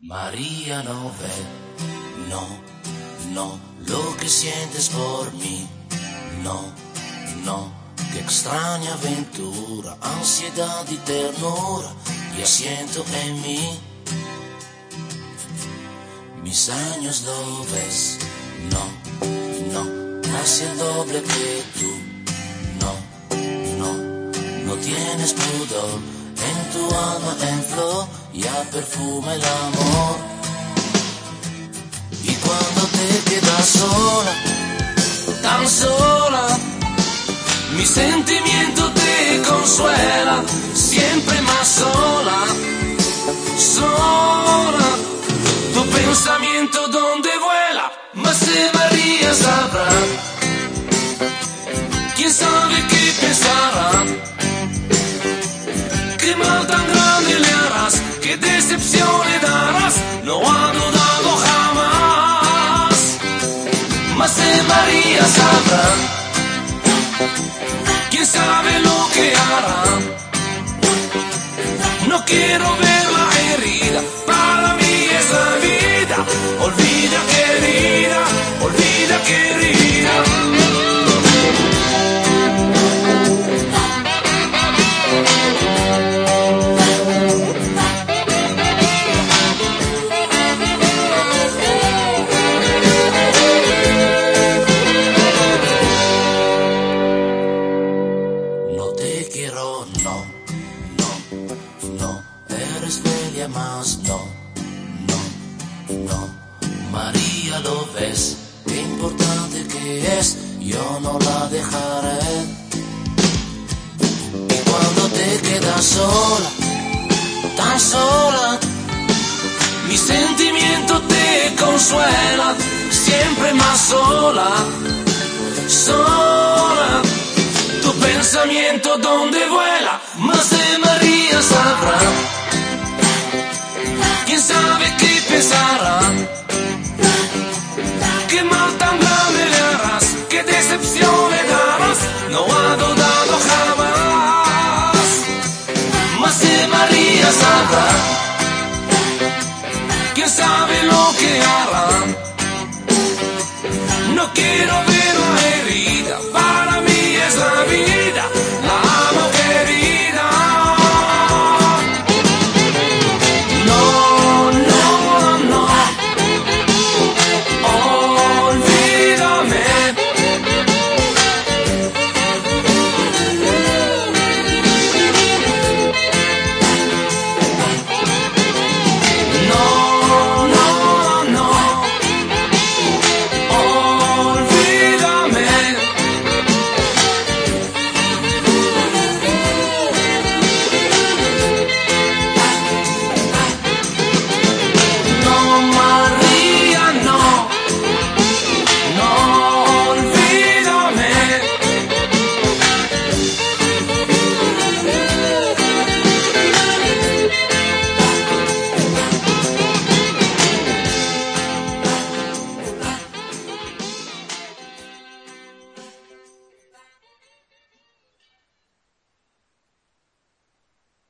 María no no, no, lo que sientes por mí, no, no, qué extraña aventura, ansiedad y ternura, ya siento en mí. Mis años lo ves, no, no, casi el doble que tú, no, no, no tienes pudor, en tu alma en flor ya perfuma el amor. Y cuando te quedas sola, tan sola, mi sentimiento te consuela, siempre más sola, sola. Tu pensamiento donde vuela, más de María sabrá. Mal tan grande le harás, qué decepción le darás, no ha dudado jamás. Más de María sabrá. ¿Quién sabe lo que eres bella más, no, no, no. María lo ves, qué importante que es, yo no la dejaré. Y cuando te quedas sola, tan sola, mi sentimiento te consuela, siempre más sola, sola. Tu pensamiento donde vuela, más de María sabrá. tan grande le que decepción le darás no ha dudado jamás. Mas si María sabrá quién sabe lo que hará. No quiero